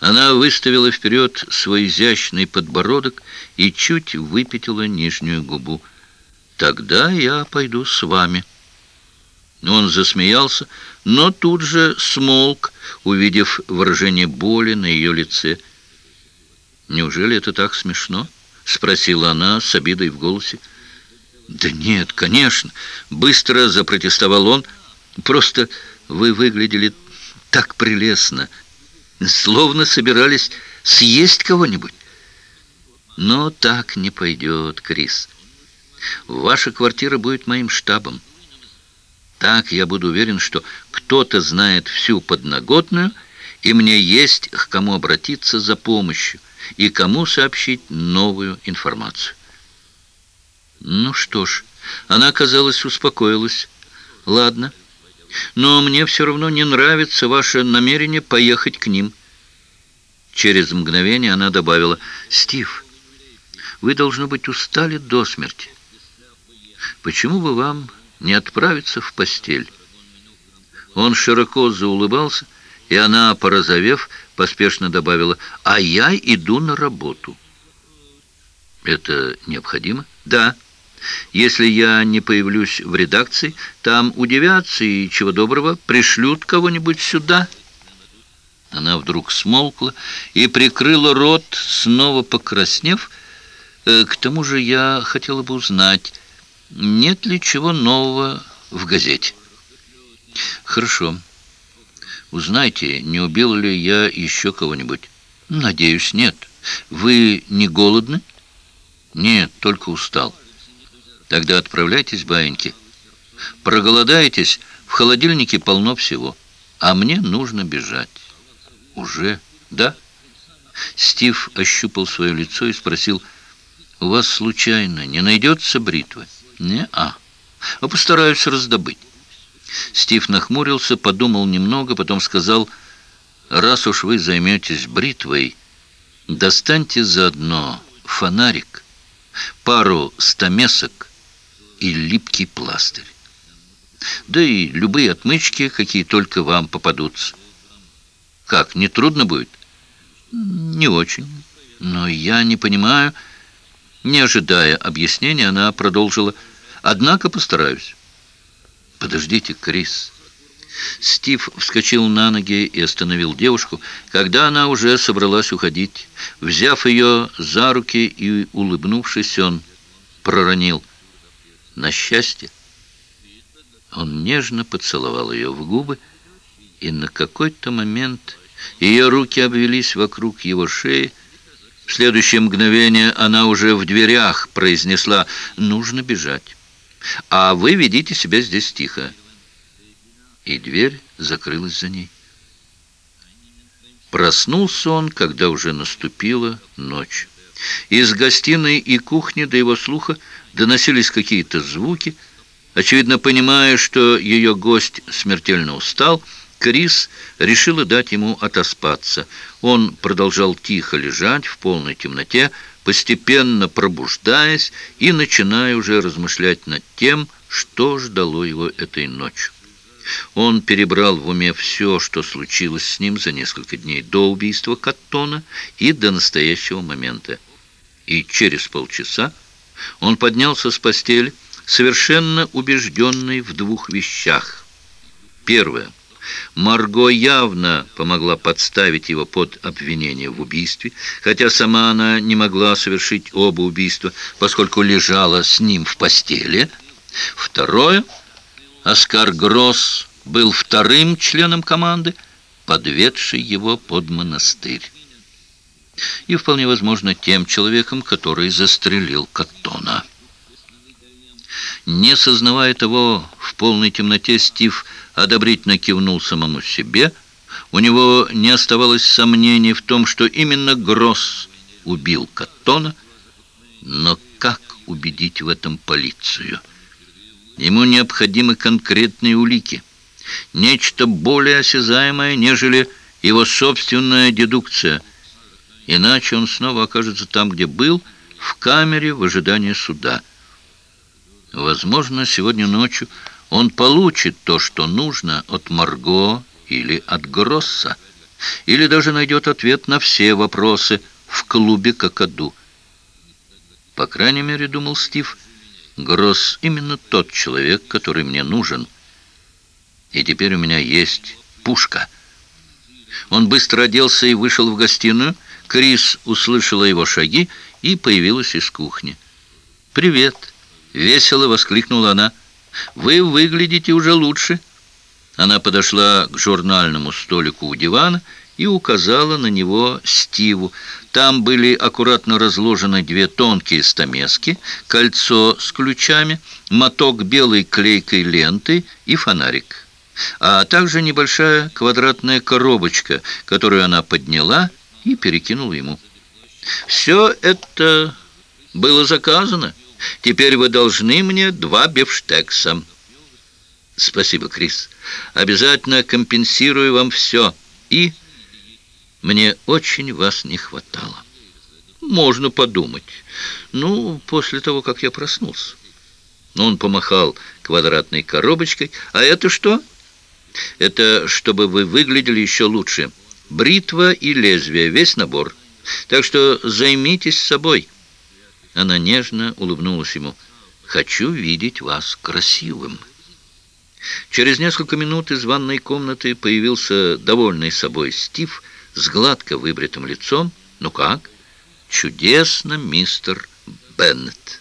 Она выставила вперед свой изящный подбородок и чуть выпятила нижнюю губу. «Тогда я пойду с вами». Он засмеялся, но тут же смолк, увидев выражение боли на ее лице. «Неужели это так смешно?» — спросила она с обидой в голосе. «Да нет, конечно!» — быстро запротестовал он. «Просто вы выглядели так прелестно, словно собирались съесть кого-нибудь. Но так не пойдет, Крис. Ваша квартира будет моим штабом. Так я буду уверен, что кто-то знает всю подноготную, и мне есть к кому обратиться за помощью и кому сообщить новую информацию. Ну что ж, она, казалось, успокоилась. Ладно, но мне все равно не нравится ваше намерение поехать к ним. Через мгновение она добавила, «Стив, вы, должно быть, устали до смерти. Почему бы вам не отправиться в постель?» Он широко заулыбался, и она, порозовев, поспешно добавила, «А я иду на работу». «Это необходимо?» «Да». Если я не появлюсь в редакции, там удивятся и, чего доброго, пришлют кого-нибудь сюда». Она вдруг смолкла и прикрыла рот, снова покраснев. «Э, «К тому же я хотела бы узнать, нет ли чего нового в газете?» «Хорошо. Узнайте, не убил ли я еще кого-нибудь?» «Надеюсь, нет. Вы не голодны?» «Нет, только устал». Тогда отправляйтесь, баиньки. Проголодаетесь, в холодильнике полно всего. А мне нужно бежать. Уже? Да? Стив ощупал свое лицо и спросил, «У вас случайно не найдется бритвы?» «Не-а. А постараюсь раздобыть». Стив нахмурился, подумал немного, потом сказал, «Раз уж вы займетесь бритвой, достаньте заодно фонарик, пару стамесок и липкий пластырь. Да и любые отмычки, какие только вам попадутся. Как, не трудно будет? Не очень. Но я не понимаю... Не ожидая объяснения, она продолжила. Однако постараюсь. Подождите, Крис. Стив вскочил на ноги и остановил девушку, когда она уже собралась уходить. Взяв ее за руки и улыбнувшись, он проронил — на счастье. Он нежно поцеловал ее в губы, и на какой-то момент ее руки обвелись вокруг его шеи. В следующее мгновение она уже в дверях произнесла «Нужно бежать, а вы ведите себя здесь тихо». И дверь закрылась за ней. Проснулся он, когда уже наступила ночь. Из гостиной и кухни до его слуха доносились какие-то звуки. Очевидно, понимая, что ее гость смертельно устал, Крис решила дать ему отоспаться. Он продолжал тихо лежать в полной темноте, постепенно пробуждаясь и начиная уже размышлять над тем, что ждало его этой ночью. Он перебрал в уме все, что случилось с ним за несколько дней до убийства Каттона и до настоящего момента. И через полчаса он поднялся с постели, совершенно убежденный в двух вещах. Первое. Марго явно помогла подставить его под обвинение в убийстве, хотя сама она не могла совершить оба убийства, поскольку лежала с ним в постели. Второе. Оскар Гросс был вторым членом команды, подведший его под монастырь и, вполне возможно, тем человеком, который застрелил Каттона. Не сознавая того, в полной темноте Стив одобрительно кивнул самому себе. У него не оставалось сомнений в том, что именно Гросс убил Каттона, но как убедить в этом полицию? Ему необходимы конкретные улики, нечто более осязаемое, нежели его собственная дедукция – Иначе он снова окажется там, где был, в камере в ожидании суда. Возможно, сегодня ночью он получит то, что нужно от Марго или от Гросса. или даже найдет ответ на все вопросы в клубе «Какаду». По крайней мере, думал Стив, Гросс именно тот человек, который мне нужен. И теперь у меня есть пушка. Он быстро оделся и вышел в гостиную. Крис услышала его шаги и появилась из кухни. «Привет!» — весело воскликнула она. «Вы выглядите уже лучше». Она подошла к журнальному столику у дивана и указала на него Стиву. Там были аккуратно разложены две тонкие стамески, кольцо с ключами, моток белой клейкой ленты и фонарик. А также небольшая квадратная коробочка, которую она подняла и перекинула ему. «Все это было заказано. Теперь вы должны мне два бифштекса». «Спасибо, Крис. Обязательно компенсирую вам все. И мне очень вас не хватало». «Можно подумать. Ну, после того, как я проснулся». Он помахал квадратной коробочкой. «А это что?» «Это чтобы вы выглядели еще лучше. Бритва и лезвие, весь набор. Так что займитесь собой». Она нежно улыбнулась ему. «Хочу видеть вас красивым». Через несколько минут из ванной комнаты появился довольный собой Стив с гладко выбритым лицом. «Ну как?» «Чудесно, мистер Беннет».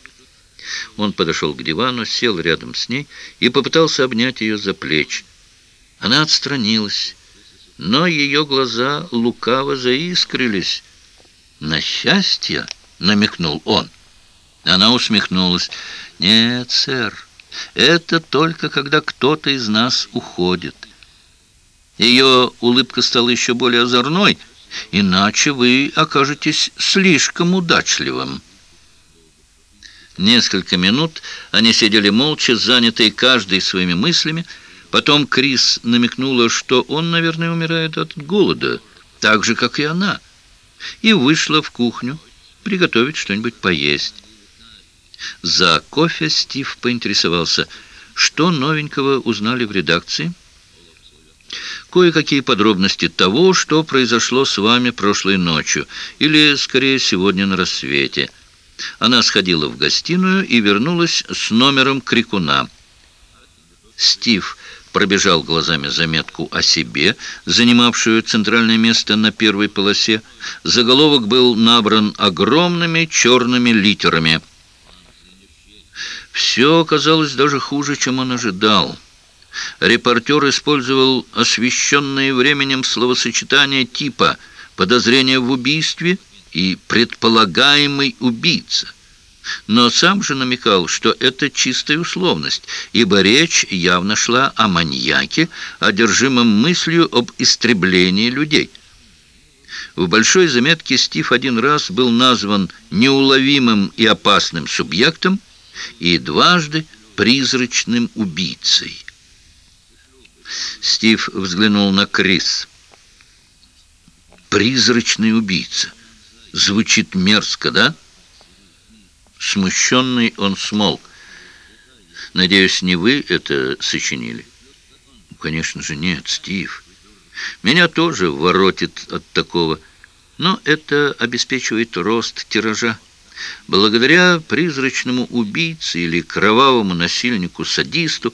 Он подошел к дивану, сел рядом с ней и попытался обнять ее за плечи. Она отстранилась, но ее глаза лукаво заискрились. «На счастье?» — намекнул он. Она усмехнулась. «Нет, сэр, это только когда кто-то из нас уходит. Ее улыбка стала еще более озорной, иначе вы окажетесь слишком удачливым. Несколько минут они сидели молча, занятые каждый своими мыслями. Потом Крис намекнула, что он, наверное, умирает от голода, так же, как и она, и вышла в кухню приготовить что-нибудь поесть. За кофе Стив поинтересовался, что новенького узнали в редакции. Кое-какие подробности того, что произошло с вами прошлой ночью, или, скорее, сегодня на рассвете. Она сходила в гостиную и вернулась с номером крикуна. Стив пробежал глазами заметку о себе, занимавшую центральное место на первой полосе. Заголовок был набран огромными черными литерами – все оказалось даже хуже, чем он ожидал. Репортер использовал освещенные временем словосочетания типа «подозрение в убийстве» и «предполагаемый убийца». Но сам же намекал, что это чистая условность, ибо речь явно шла о маньяке, одержимом мыслью об истреблении людей. В большой заметке Стив один раз был назван неуловимым и опасным субъектом, и дважды призрачным убийцей. Стив взглянул на Крис. «Призрачный убийца. Звучит мерзко, да?» Смущенный он смолк. «Надеюсь, не вы это сочинили?» «Конечно же нет, Стив. Меня тоже воротит от такого, но это обеспечивает рост тиража. Благодаря призрачному убийце или кровавому насильнику-садисту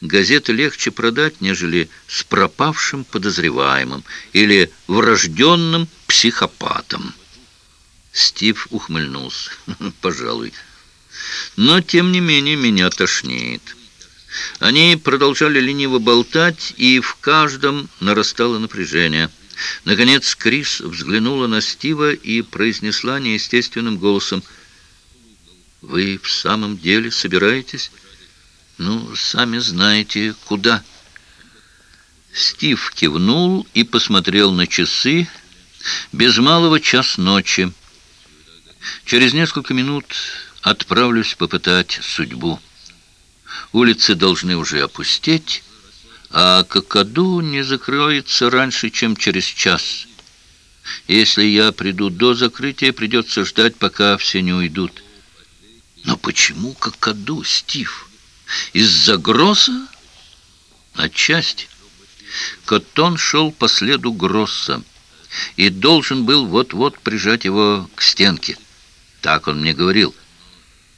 газеты легче продать, нежели с пропавшим подозреваемым или врожденным психопатом. Стив ухмыльнулся. «Пожалуй. Но, тем не менее, меня тошнит». Они продолжали лениво болтать, и в каждом нарастало напряжение – Наконец Крис взглянула на Стива и произнесла неестественным голосом. «Вы в самом деле собираетесь? Ну, сами знаете, куда?» Стив кивнул и посмотрел на часы. Без малого час ночи. Через несколько минут отправлюсь попытать судьбу. Улицы должны уже опустеть, а какаду не закроется раньше, чем через час. Если я приду до закрытия, придется ждать, пока все не уйдут. Но почему какаду, Стив? Из-за гроза? Отчасти. Коттон шел по следу Гросса и должен был вот-вот прижать его к стенке. Так он мне говорил.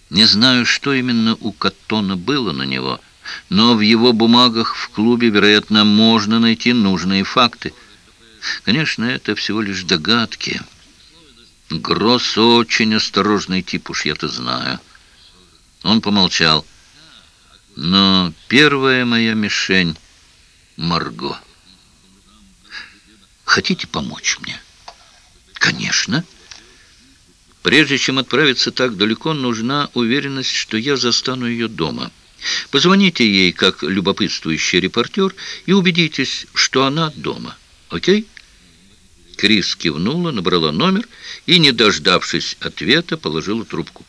Не знаю, что именно у Коттона было на него, но в его бумагах в клубе, вероятно, можно найти нужные факты. Конечно, это всего лишь догадки. Гросс очень осторожный тип, уж я-то знаю. Он помолчал. Но первая моя мишень — Марго. Хотите помочь мне? Конечно. Прежде чем отправиться так далеко, нужна уверенность, что я застану ее дома. Позвоните ей, как любопытствующий репортер, и убедитесь, что она дома. Окей? Крис кивнула, набрала номер и, не дождавшись ответа, положила трубку.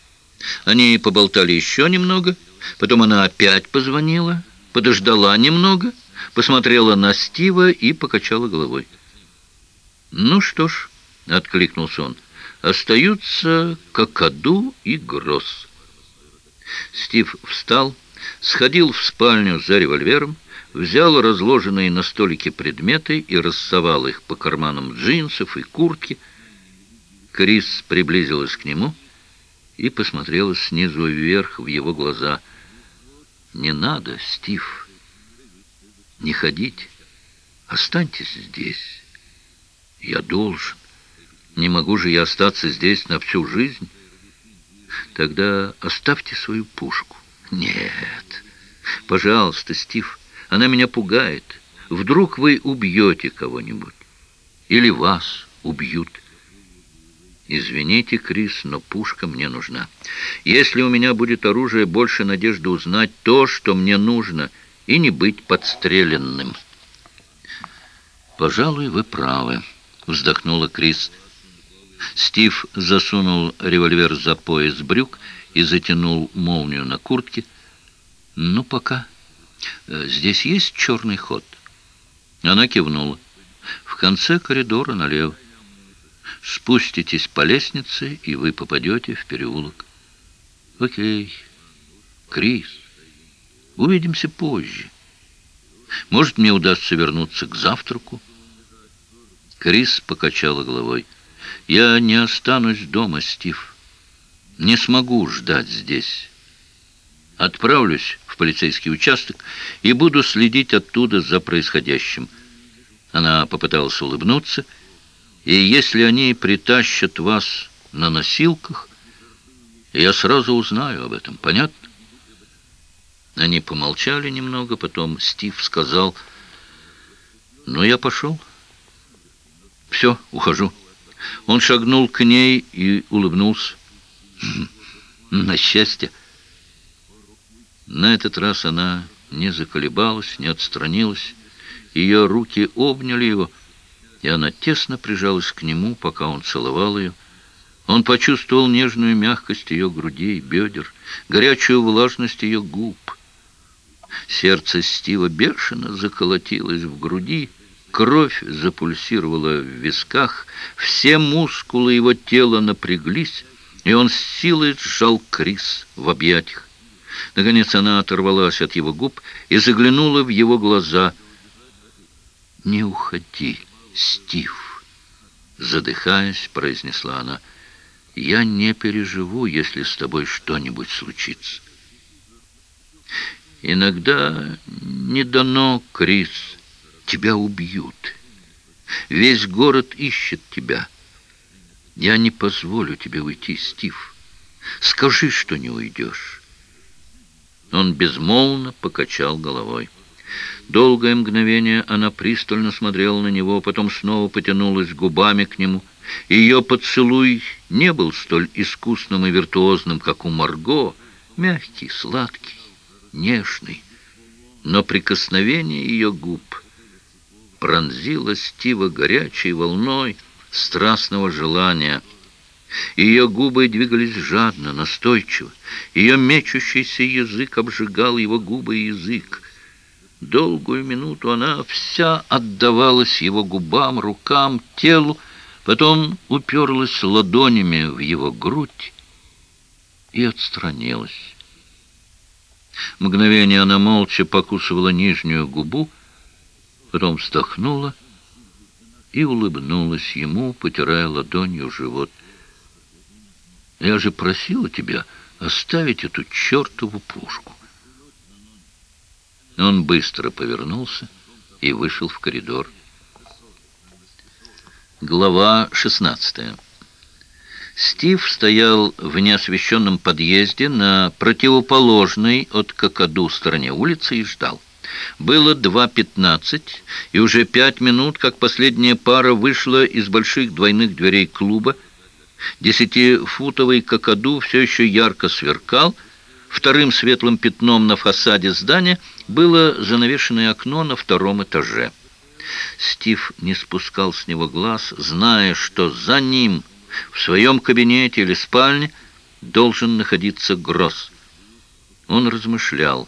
Они поболтали еще немного, потом она опять позвонила, подождала немного, посмотрела на Стива и покачала головой. «Ну что ж», — откликнулся он, — «остаются Кокоду и Гросс». Стив встал, сходил в спальню за револьвером, взял разложенные на столике предметы и рассовал их по карманам джинсов и куртки. Крис приблизилась к нему и посмотрела снизу вверх в его глаза. «Не надо, Стив, не ходите, останьтесь здесь. Я должен. Не могу же я остаться здесь на всю жизнь. Тогда оставьте свою пушку». «Нет, пожалуйста, Стив, она меня пугает. Вдруг вы убьете кого-нибудь. Или вас убьют». «Извините, Крис, но пушка мне нужна. Если у меня будет оружие, больше надежды узнать то, что мне нужно, и не быть подстреленным». «Пожалуй, вы правы», — вздохнула Крис. Стив засунул револьвер за пояс брюк и затянул молнию на куртке. «Ну, пока. Э, здесь есть черный ход?» Она кивнула. «В конце коридора налево. Спуститесь по лестнице, и вы попадете в переулок». «Окей. Крис, увидимся позже. Может, мне удастся вернуться к завтраку?» Крис покачала головой. «Я не останусь дома, Стив». Не смогу ждать здесь. Отправлюсь в полицейский участок и буду следить оттуда за происходящим. Она попыталась улыбнуться. И если они притащат вас на носилках, я сразу узнаю об этом. Понятно? Они помолчали немного, потом Стив сказал, «Ну, я пошел. Все, ухожу». Он шагнул к ней и улыбнулся. На счастье. На этот раз она не заколебалась, не отстранилась. Ее руки обняли его, и она тесно прижалась к нему, пока он целовал ее. Он почувствовал нежную мягкость ее грудей, бедер, горячую влажность ее губ. Сердце Стива бешено заколотилось в груди, кровь запульсировала в висках, все мускулы его тела напряглись, и он с силой сжал Крис в объятиях. Наконец она оторвалась от его губ и заглянула в его глаза. «Не уходи, Стив!» Задыхаясь, произнесла она. «Я не переживу, если с тобой что-нибудь случится». «Иногда не дано, Крис. Тебя убьют. Весь город ищет тебя». Я не позволю тебе уйти, Стив. Скажи, что не уйдешь. Он безмолвно покачал головой. Долгое мгновение она пристально смотрела на него, потом снова потянулась губами к нему. Ее поцелуй не был столь искусным и виртуозным, как у Марго, мягкий, сладкий, нежный. Но прикосновение ее губ пронзило Стива горячей волной, страстного желания. Ее губы двигались жадно, настойчиво. Ее мечущийся язык обжигал его губы и язык. Долгую минуту она вся отдавалась его губам, рукам, телу, потом уперлась ладонями в его грудь и отстранилась. Мгновение она молча покусывала нижнюю губу, Потом вздохнула и улыбнулась ему, потирая ладонью живот. «Я же просила тебя оставить эту чертову пушку». Он быстро повернулся и вышел в коридор. Глава 16 Стив стоял в неосвещенном подъезде на противоположной от Кокоду стороне улицы и ждал. Было 2.15, и уже пять минут, как последняя пара вышла из больших двойных дверей клуба. Десятифутовый Кокоду все еще ярко сверкал. Вторым светлым пятном на фасаде здания было занавешенное окно на втором этаже. Стив не спускал с него глаз, зная, что за ним, в своем кабинете или спальне, должен находиться Гросс. Он размышлял,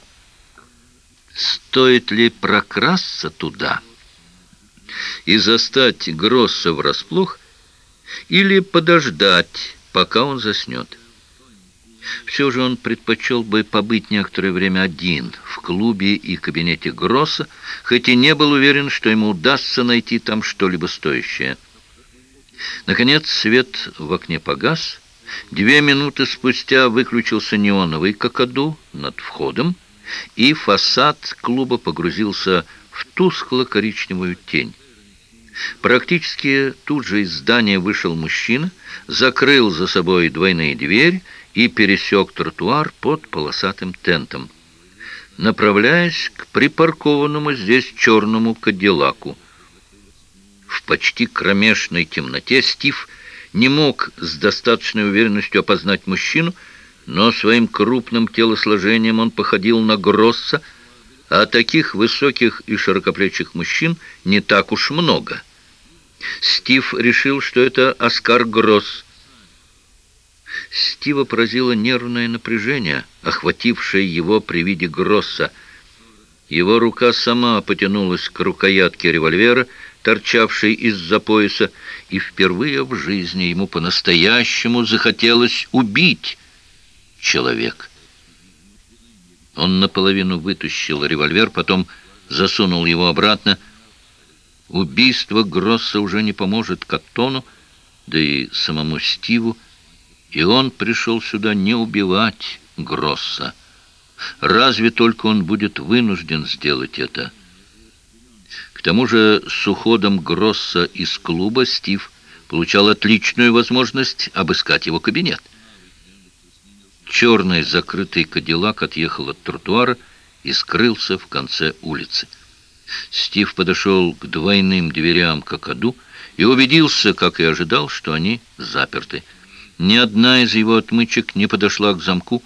стоит ли прокрасться туда и застать Гросса врасплох или подождать, пока он заснет. Все же он предпочел бы побыть некоторое время один в клубе и кабинете Гросса, хоть и не был уверен, что ему удастся найти там что-либо стоящее. Наконец свет в окне погас. Две минуты спустя выключился неоновый кокоду над входом, и фасад клуба погрузился в тускло-коричневую тень. Практически тут же из здания вышел мужчина, закрыл за собой двойные двери и пересек тротуар под полосатым тентом, направляясь к припаркованному здесь черному кадиллаку. В почти кромешной темноте Стив не мог с достаточной уверенностью опознать мужчину, но своим крупным телосложением он походил на Гросса, а таких высоких и широкоплечих мужчин не так уж много. Стив решил, что это Оскар Гросс. Стива поразило нервное напряжение, охватившее его при виде Гросса. Его рука сама потянулась к рукоятке револьвера, торчавшей из-за пояса, и впервые в жизни ему по-настоящему захотелось убить человека. Он наполовину вытащил револьвер, потом засунул его обратно. Убийство Гросса уже не поможет Каттону, да и самому Стиву, и он пришел сюда не убивать Гросса. Разве только он будет вынужден сделать это. К тому же с уходом Гросса из клуба Стив получал отличную возможность обыскать его кабинет. Черный закрытый кадиллак отъехал от тротуара и скрылся в конце улицы. Стив подошел к двойным дверям Кокоду и убедился, как и ожидал, что они заперты. Ни одна из его отмычек не подошла к замку,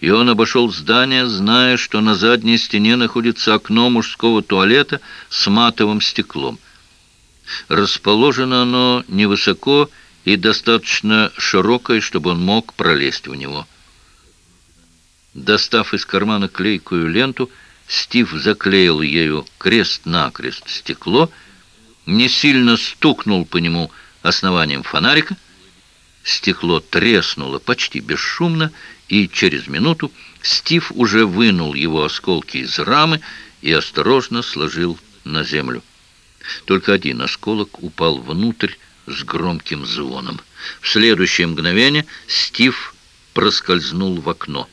и он обошел здание, зная, что на задней стене находится окно мужского туалета с матовым стеклом. Расположено оно невысоко и достаточно широкое, чтобы он мог пролезть в него. Достав из кармана клейкую ленту, Стив заклеил ею крест-накрест стекло, не сильно стукнул по нему основанием фонарика. Стекло треснуло почти бесшумно, и через минуту Стив уже вынул его осколки из рамы и осторожно сложил на землю. Только один осколок упал внутрь с громким звоном. В следующее мгновение Стив проскользнул в окно.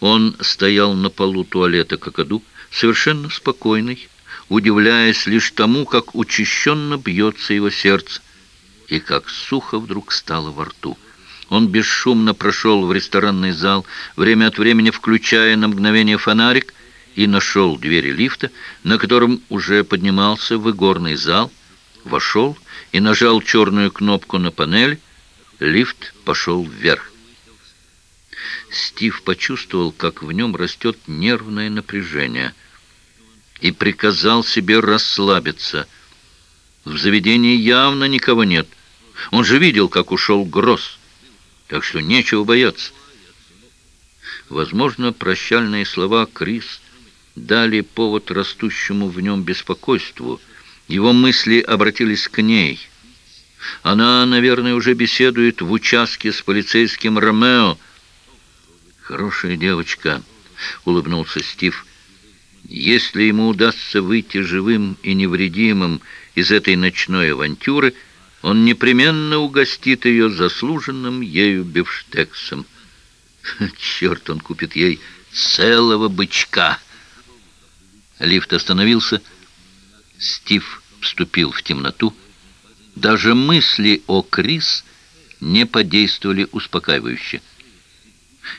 Он стоял на полу туалета Кокоду, совершенно спокойный, удивляясь лишь тому, как учащенно бьется его сердце, и как сухо вдруг стало во рту. Он бесшумно прошел в ресторанный зал, время от времени включая на мгновение фонарик, и нашел двери лифта, на котором уже поднимался в игорный зал, вошел и нажал черную кнопку на панель, лифт пошел вверх. Стив почувствовал, как в нем растет нервное напряжение, и приказал себе расслабиться. В заведении явно никого нет. Он же видел, как ушел Гросс, так что нечего бояться. Возможно, прощальные слова Крис дали повод растущему в нем беспокойству. Его мысли обратились к ней. Она, наверное, уже беседует в участке с полицейским Ромео, «Хорошая девочка», — улыбнулся Стив. Если ему удастся выйти живым и невредимым из этой ночной авантюры, он непременно угостит ее заслуженным ею бифштексом. Черт, он купит ей целого бычка. Лифт остановился. Стив вступил в темноту. Даже мысли о Крис не подействовали успокаивающе.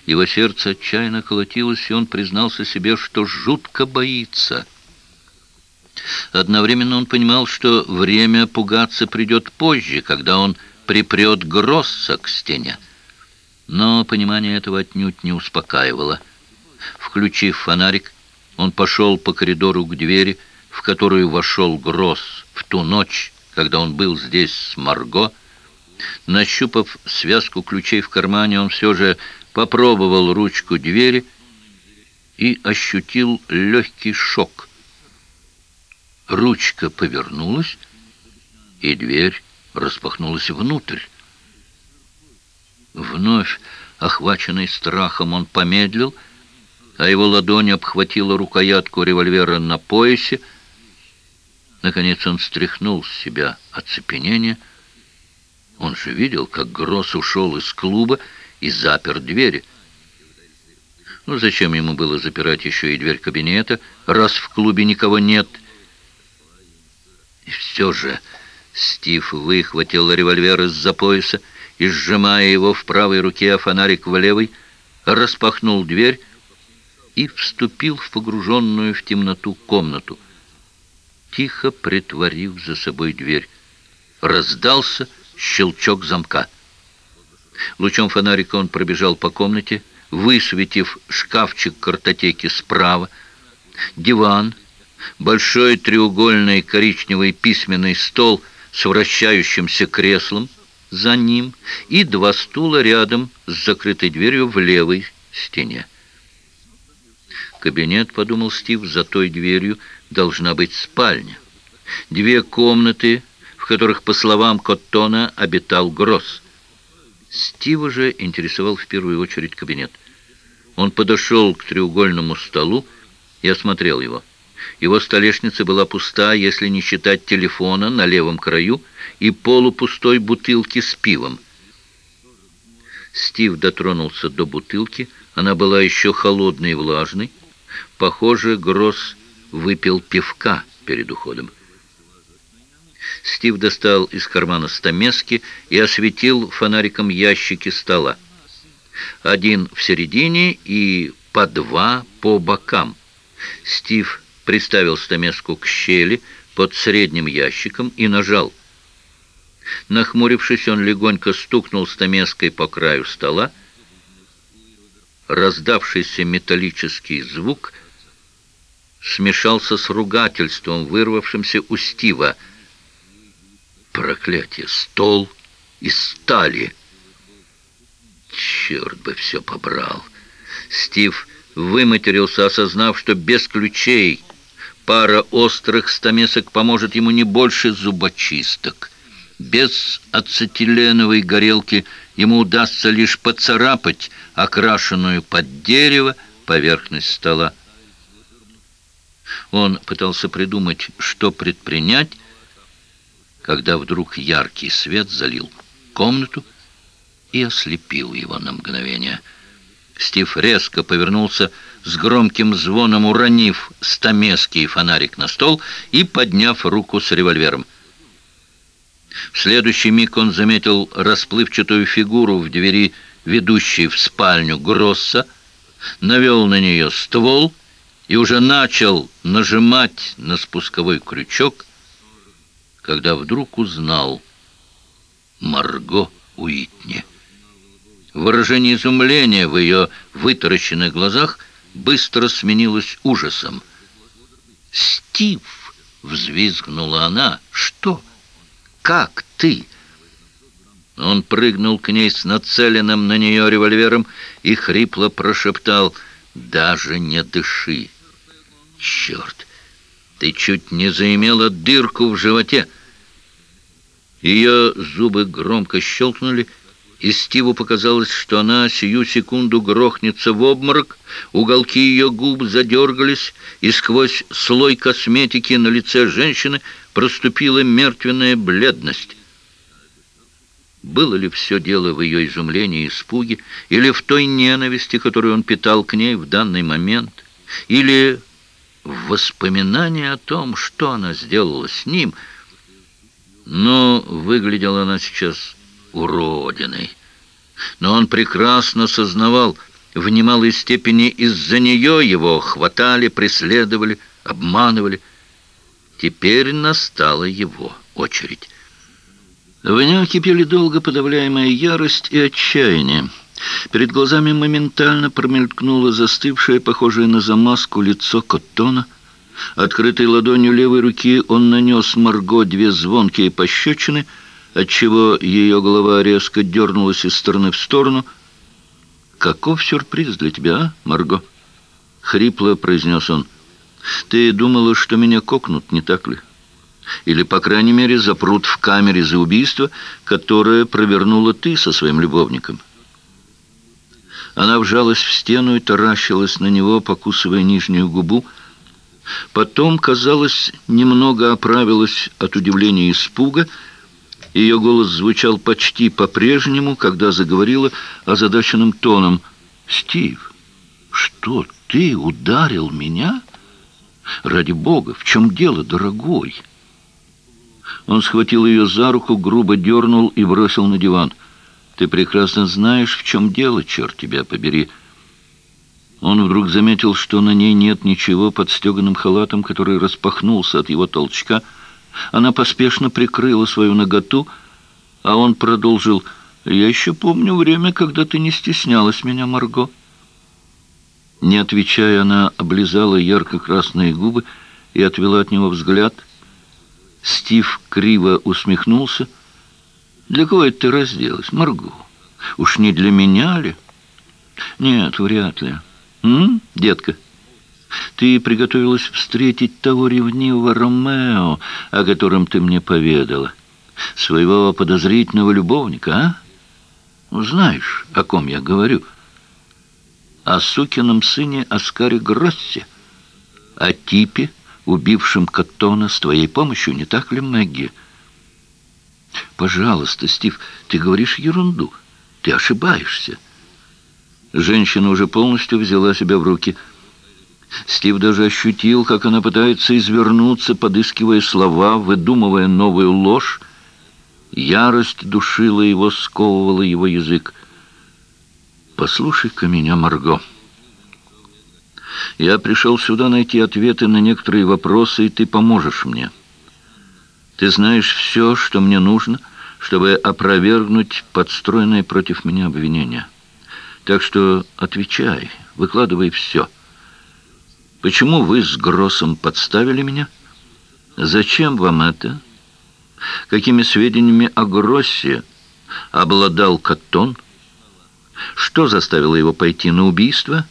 Его сердце отчаянно колотилось, и он признался себе, что жутко боится. Одновременно он понимал, что время пугаться придет позже, когда он припрет Гросса к стене. Но понимание этого отнюдь не успокаивало. Включив фонарик, он пошел по коридору к двери, в которую вошел Гросс в ту ночь, когда он был здесь с Марго. Нащупав связку ключей в кармане, он все же попробовал ручку двери и ощутил легкий шок. Ручка повернулась, и дверь распахнулась внутрь. Вновь, охваченный страхом, он помедлил, а его ладонь обхватила рукоятку револьвера на поясе. Наконец он стряхнул с себя оцепенение. Он же видел, как Гросс ушел из клуба, и запер двери. Ну, зачем ему было запирать еще и дверь кабинета, раз в клубе никого нет? И все же Стив выхватил револьвер из-за пояса и, сжимая его в правой руке, а фонарик в левой, распахнул дверь и вступил в погруженную в темноту комнату, тихо притворив за собой дверь. Раздался щелчок замка. Лучом фонарика он пробежал по комнате, высветив шкафчик картотеки справа, диван, большой треугольный коричневый письменный стол с вращающимся креслом за ним и два стула рядом с закрытой дверью в левой стене. Кабинет, подумал Стив, за той дверью должна быть спальня. Две комнаты, в которых, по словам Коттона, обитал Гросс. Стива же интересовал в первую очередь кабинет. Он подошел к треугольному столу и осмотрел его. Его столешница была пуста, если не считать телефона на левом краю и полупустой бутылки с пивом. Стив дотронулся до бутылки. Она была еще холодной и влажной. Похоже, Гросс выпил пивка перед уходом. Стив достал из кармана стамески и осветил фонариком ящики стола. Один в середине и по два по бокам. Стив приставил стамеску к щели под средним ящиком и нажал. Нахмурившись, он легонько стукнул стамеской по краю стола. Раздавшийся металлический звук смешался с ругательством, вырвавшимся у Стива — Проклятие! Стол из стали! Черт бы все побрал! Стив выматерился, осознав, что без ключей пара острых стамесок поможет ему не больше зубочисток. Без ацетиленовой горелки ему удастся лишь поцарапать окрашенную под дерево поверхность стола. Он пытался придумать, что предпринять, когда вдруг яркий свет залил комнату и ослепил его на мгновение. Стив резко повернулся с громким звоном, уронив стамеский фонарик на стол и подняв руку с револьвером. В следующий миг он заметил расплывчатую фигуру в двери, ведущей в спальню Гросса, навел на нее ствол и уже начал нажимать на спусковой крючок, когда вдруг узнал Марго Уитни. Выражение изумления в ее вытаращенных глазах быстро сменилось ужасом. «Стив!» — взвизгнула она. «Что? Как ты?» Он прыгнул к ней с нацеленным на нее револьвером и хрипло прошептал «Даже не дыши!» «Черт! Ты чуть не заимела дырку в животе!» Ее зубы громко щелкнули, и Стиву показалось, что она сию секунду грохнется в обморок, уголки ее губ задергались, и сквозь слой косметики на лице женщины проступила мертвенная бледность. Было ли все дело в ее изумлении и испуге, или в той ненависти, которую он питал к ней в данный момент, или в воспоминании о том, что она сделала с ним, но выглядела она сейчас уродиной. Но он прекрасно сознавал, в немалой степени из-за нее его хватали, преследовали, обманывали. Теперь настала его очередь. В нем кипели долго подавляемая ярость и отчаяние. Перед глазами моментально промелькнуло застывшее, похожее на замазку, лицо Коттона. Открытой ладонью левой руки он нанес Марго две звонкие пощечины — отчего ее голова резко дернулась из стороны в сторону. «Каков сюрприз для тебя, а, Марго?» — хрипло произнес он. «Ты думала, что меня кокнут, не так ли? Или, по крайней мере, запрут в камере за убийство, которое провернула ты со своим любовником?» Она вжалась в стену и таращилась на него, покусывая нижнюю губу. Потом, казалось, немного оправилась от удивления и испуга, ее голос звучал почти по-прежнему, когда заговорила озадаченным тоном. «Стив, что, ты ударил меня? Ради бога, в чем дело, дорогой?» Он схватил ее за руку, грубо дернул и бросил на диван. «Ты прекрасно знаешь, в чем дело, черт тебя побери!» Он вдруг заметил, что на ней нет ничего под стеганым халатом, который распахнулся от его толчка, — она поспешно прикрыла свою наготу, а он продолжил «Я еще помню время, когда ты не стеснялась меня, Марго». Не отвечая, она облизала ярко-красные губы и отвела от него взгляд. Стив криво усмехнулся. «Для кого это ты разделась, Марго? Уж не для меня ли?» «Нет, вряд ли. М, детка?» Ты приготовилась встретить того ревнивого Ромео, о котором ты мне поведала. Своего подозрительного любовника, а? Ну, знаешь, о ком я говорю? О сукином сыне Оскаре Гроссе, о типе, убившем Каттона с твоей помощью, не так ли, Мэгги? Пожалуйста, Стив, ты говоришь ерунду. Ты ошибаешься. Женщина уже полностью взяла себя в руки – Стив даже ощутил, как она пытается извернуться, подыскивая слова, выдумывая новую ложь. Ярость душила его, сковывала его язык. «Послушай-ка меня, Марго. Я пришел сюда найти ответы на некоторые вопросы, и ты поможешь мне. Ты знаешь все, что мне нужно, чтобы опровергнуть подстроенное против меня обвинение. Так что отвечай, выкладывай все». Почему вы с Гроссом подставили меня? Зачем вам это? Какими сведениями о Гроссе обладал Каттон? Что заставило его пойти на убийство?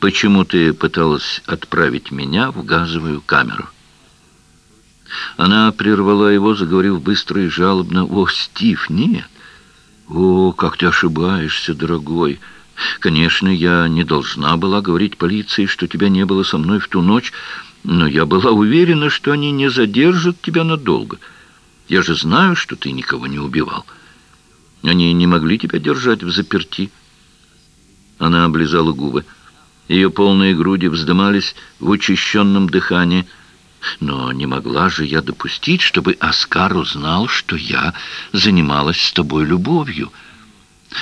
Почему ты пыталась отправить меня в газовую камеру? Она прервала его, заговорив быстро и жалобно. «О, Стив, нет! О, как ты ошибаешься, дорогой!» Конечно, я не должна была говорить полиции, что тебя не было со мной в ту ночь, но я была уверена, что они не задержат тебя надолго. Я же знаю, что ты никого не убивал. Они не могли тебя держать в заперти. Она облизала губы. Ее полные груди вздымались в учащенном дыхании. Но не могла же я допустить, чтобы Оскар узнал, что я занималась с тобой любовью».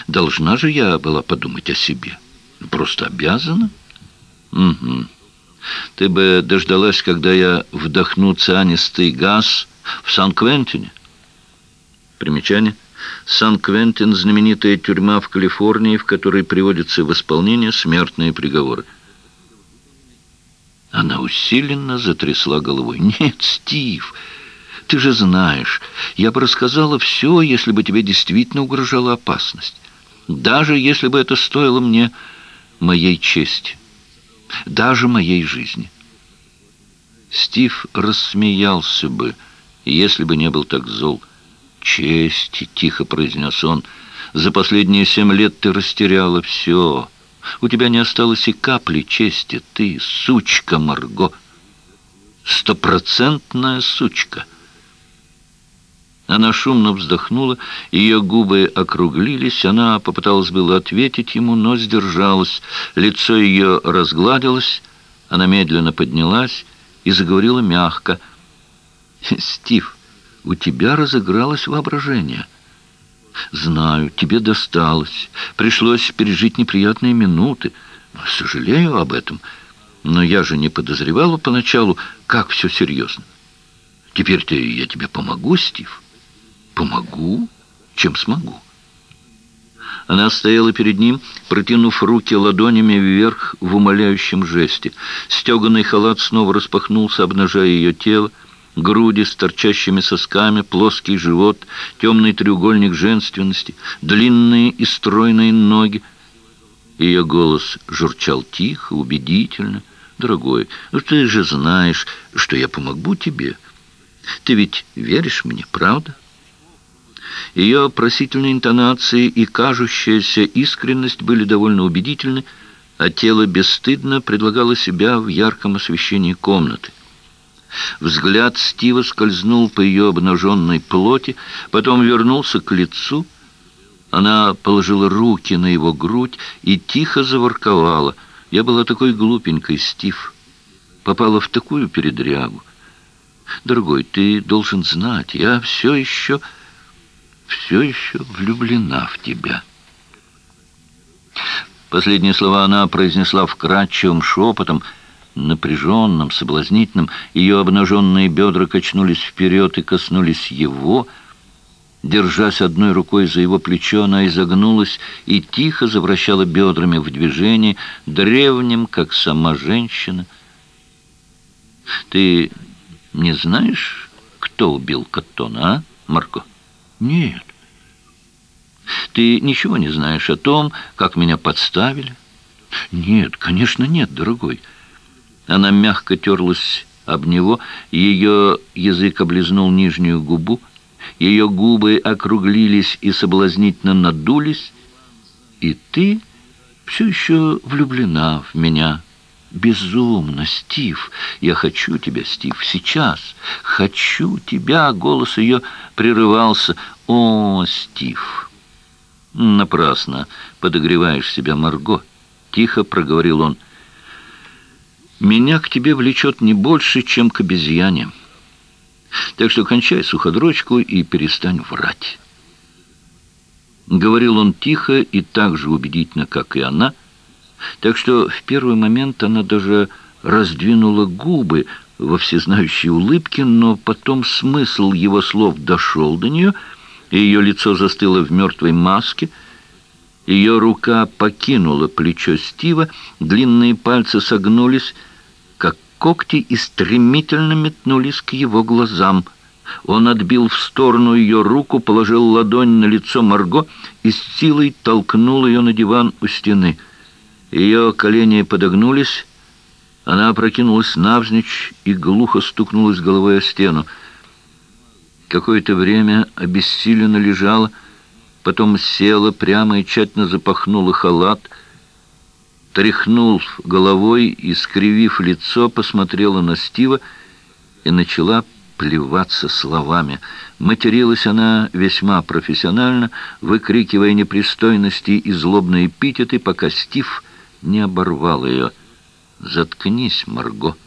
Должна же я была подумать о себе. Просто обязана. Угу. Ты бы дождалась, когда я вдохну цианистый газ в Сан-Квентине. Примечание. Сан-Квентин – знаменитая тюрьма в Калифорнии, в которой приводятся в исполнение смертные приговоры. Она усиленно затрясла головой. «Нет, Стив, ты же знаешь, я бы рассказала все, если бы тебе действительно угрожала опасность даже если бы это стоило мне моей чести, даже моей жизни. Стив рассмеялся бы, если бы не был так зол. «Честь!» — тихо произнес он. За последние семь лет ты растеряла все. У тебя не осталось и капли чести. Ты сучка, Марго. Стопроцентная сучка. Она шумно вздохнула, ее губы округлились, она попыталась было ответить ему, но сдержалась. Лицо ее разгладилось, она медленно поднялась и заговорила мягко. «Стив, у тебя разыгралось воображение». Знаю, тебе досталось. Пришлось пережить неприятные минуты. Сожалею об этом. Но я же не подозревала поначалу, как все серьезно. Теперь-то я тебе помогу, Стив. Помогу, чем смогу. Она стояла перед ним, протянув руки ладонями вверх в умоляющем жесте. Стеганый халат снова распахнулся, обнажая ее тело груди с торчащими сосками, плоский живот, темный треугольник женственности, длинные и стройные ноги. Ее голос журчал тихо, убедительно. «Дорогой, ну ты же знаешь, что я помогу тебе. Ты ведь веришь мне, правда?» Ее просительные интонации и кажущаяся искренность были довольно убедительны, а тело бесстыдно предлагало себя в ярком освещении комнаты. Взгляд Стива скользнул по ее обнаженной плоти, потом вернулся к лицу. Она положила руки на его грудь и тихо заворковала. «Я была такой глупенькой, Стив. Попала в такую передрягу. Дорогой, ты должен знать, я все еще, все еще влюблена в тебя». Последние слова она произнесла вкрадчивым шепотом — напряженным, соблазнительным. Ее обнаженные бедра качнулись вперед и коснулись его. Держась одной рукой за его плечо, она изогнулась и тихо завращала бедрами в движении, древним, как сама женщина. «Ты не знаешь, кто убил Каттона, а, Марко?» «Нет». «Ты ничего не знаешь о том, как меня подставили?» «Нет, конечно, нет, дорогой». Она мягко терлась об него, ее язык облизнул нижнюю губу, ее губы округлились и соблазнительно надулись, и ты все еще влюблена в меня. Безумно, Стив. Я хочу тебя, Стив, сейчас. Хочу тебя. Голос ее прерывался. О, Стив. Напрасно подогреваешь себя, Марго. Тихо проговорил он. Меня к тебе влечет не больше, чем к обезьяне. Так что кончай суходрочку и перестань врать. Говорил он тихо и так же убедительно, как и она, так что в первый момент она даже раздвинула губы во всезнающей улыбке, но потом смысл его слов дошел до нее, и ее лицо застыло в мертвой маске — ее рука покинула плечо Стива, длинные пальцы согнулись, когти и стремительно метнулись к его глазам. Он отбил в сторону ее руку, положил ладонь на лицо Марго и с силой толкнул ее на диван у стены. Ее колени подогнулись, она опрокинулась навзничь и глухо стукнулась головой о стену. Какое-то время обессиленно лежала, потом села прямо и тщательно запахнула халат — тряхнул головой и, скривив лицо, посмотрела на Стива и начала плеваться словами. Материлась она весьма профессионально, выкрикивая непристойности и злобные эпитеты, пока Стив не оборвал ее. «Заткнись, Марго!»